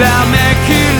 てほしく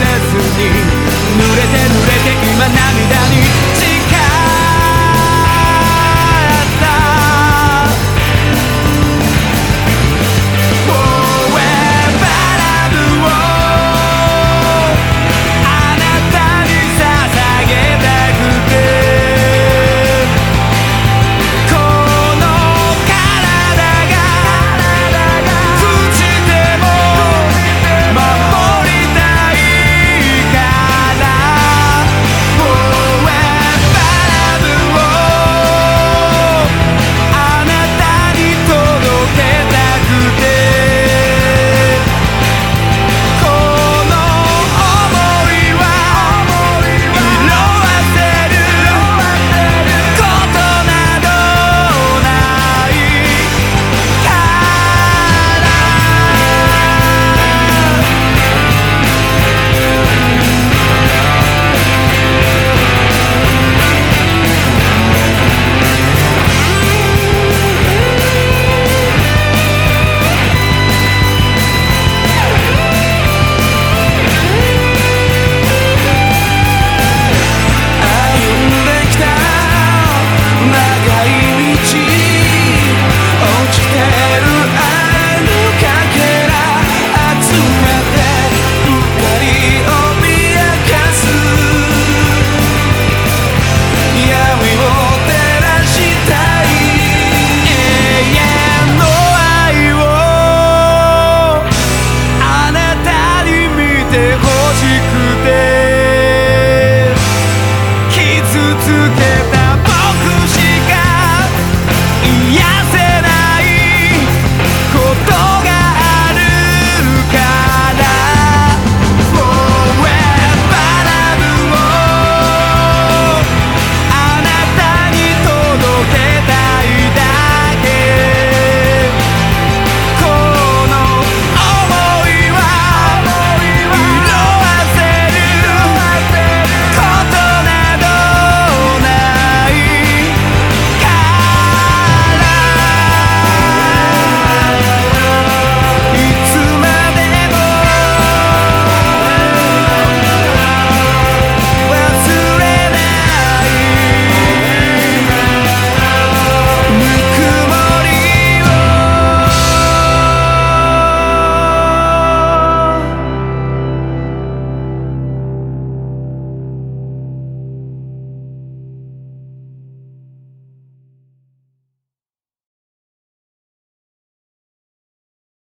つけ